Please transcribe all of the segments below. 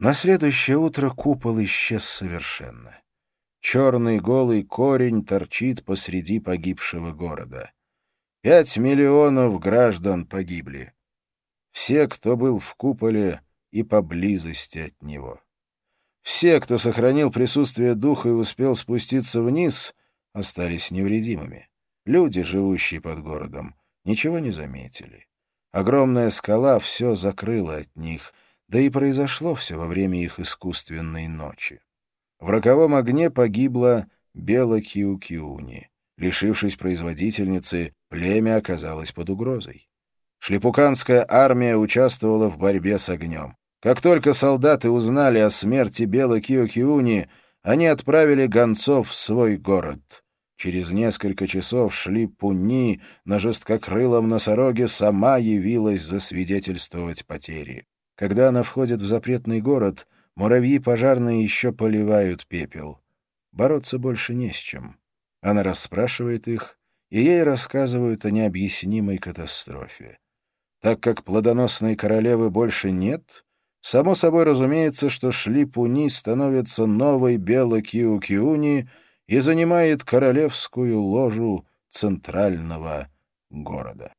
На следующее утро купол исчез совершенно. Черный голый корень торчит посреди погибшего города. Пять миллионов граждан погибли. Все, кто был в куполе и поблизости от него. Все, кто сохранил присутствие духа и успел спуститься вниз, остались невредимыми. Люди, живущие под городом, ничего не заметили. Огромная скала все закрыла от них, да и произошло все во время их искусственной ночи. В роковом огне погибла Бела Киукиуни. Лишившись производительницы, племя оказалось под угрозой. Шлепуканская армия участвовала в борьбе с огнем. Как только солдаты узнали о смерти Бела Киокиуни, они отправили гонцов в свой город. Через несколько часов шли Пуни на жесткокрылом носороге сама явилась засвидетельствовать потери. Когда она входит в запретный город, муравьи пожарные еще поливают пепел. Бороться больше не с чем. Она расспрашивает их, и ей рассказывают о необъяснимой катастрофе. Так как плодоносной королевы больше нет, Само собой разумеется, что Шлипуни становится новой Бело-Киу-Киуни и занимает королевскую ложу центрального города.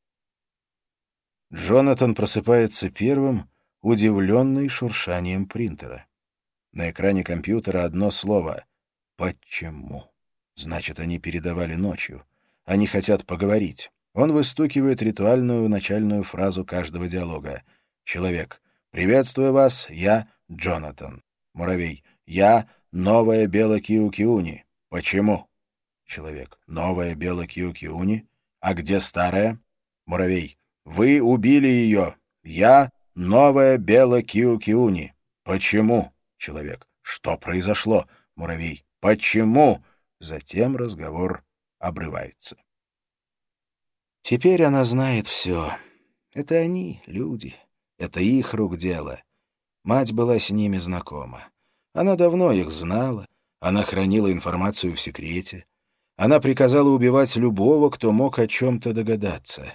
Джонатан просыпается первым, удивленный шуршанием принтера. На экране компьютера одно слово «Почему?». Значит, они передавали ночью. Они хотят поговорить. Он выстукивает ритуальную начальную фразу каждого диалога. Человек. «Приветствую вас, я Джонатан». Муравей. «Я новая Бело-Киу-Киуни». «Почему?» Человек. «Новая Бело-Киу-Киуни? А где старая?» Муравей. «Вы убили ее. Я новая Бело-Киу-Киуни». «Почему?» Человек. «Что произошло?» Муравей. «Почему?» Затем разговор обрывается. Теперь она знает все. Это они, люди. Это их рук дело. Мать была с ними знакома. Она давно их знала. Она хранила информацию в секрете. Она приказала убивать любого, кто мог о чем-то догадаться.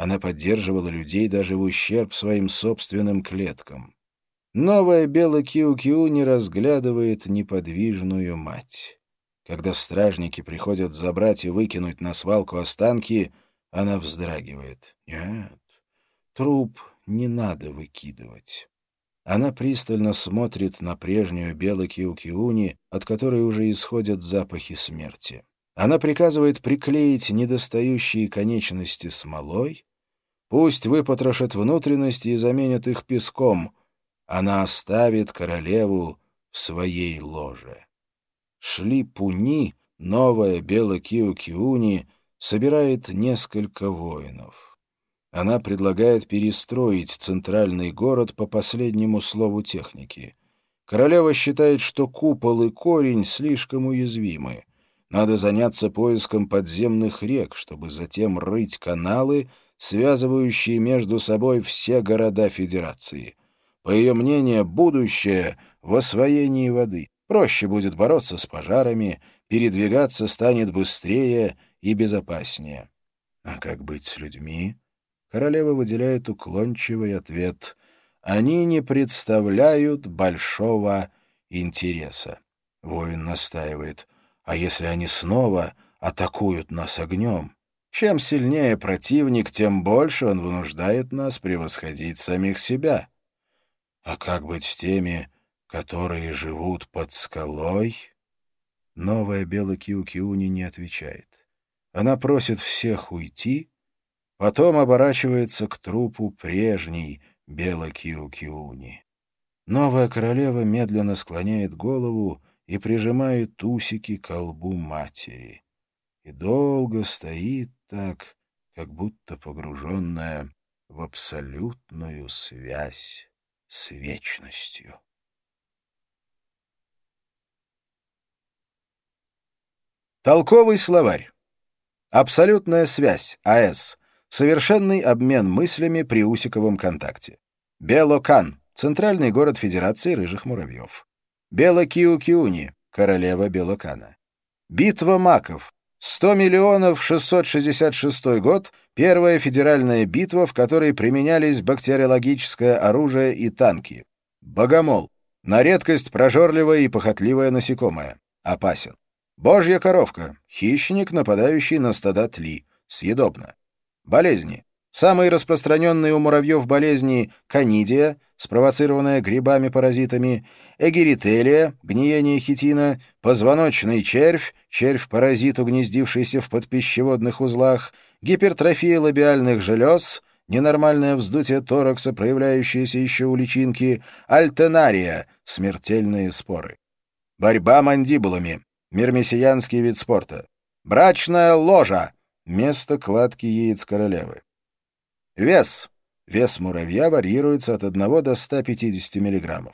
Она поддерживала людей даже в ущерб своим собственным клеткам. Новая Бела Киу-Киу не разглядывает неподвижную мать. Когда стражники приходят забрать и выкинуть на свалку останки, она вздрагивает. Нет, труп не надо выкидывать. Она пристально смотрит на прежнюю Белокиукиуни, от которой уже исходят запахи смерти. Она приказывает приклеить недостающие конечности смолой, пусть выпотрошат внутренности и заменят их песком. Она оставит королеву в своей ложе. Шли Пуни, новая Белокиукиуни, собирает несколько воинов. Она предлагает перестроить центральный город по последнему слову техники. Королева считает, что купол и корень слишком уязвимы. Надо заняться поиском подземных рек, чтобы затем рыть каналы, связывающие между собой все города Федерации. По ее мнению, будущее в освоении воды. Проще будет бороться с пожарами, передвигаться станет быстрее и безопаснее. А как быть с людьми? Королева выделяет уклончивый ответ. «Они не представляют большого интереса». Воин настаивает. «А если они снова атакуют нас огнем?» Чем сильнее противник, тем больше он вынуждает нас превосходить самих себя. А как быть с теми, которые живут под скалой? Новая Бела Киу-Киуни не отвечает. Она просит всех уйти, Потом оборачивается к трупу прежней Белокиу-Киуни. Новая королева медленно склоняет голову и прижимает усики к колбу матери. И долго стоит так, как будто погруженная в абсолютную связь с вечностью. Толковый словарь. Абсолютная связь, АЭС, Совершенный обмен мыслями при усиковом контакте. Белокан — центральный город Федерации рыжих муравьев. Белокиукиуни — королева Белокана. Битва маков. 100 миллионов 666 год — первая федеральная битва, в которой применялись бактериологическое оружие и танки. Богомол. На редкость прожорливое и похотливое насекомое. Опасен. Божья коровка. Хищник, нападающий на стада тли. Съедобно. Болезни. Самые распространенные у муравьев болезни – канидия, спровоцированная грибами-паразитами, эгерителия, гниение хитина, позвоночный червь, червь-паразит, угнездившийся в подпищеводных узлах, гипертрофия лабиальных желез, ненормальное вздутие торакса, проявляющееся еще у личинки, альтенария, смертельные споры. Борьба мандибулами, мирмесиянский вид спорта. Брачная ложа, место кладки яиц королевы. Вес. Вес муравья варьируется от 1 до 150 мг.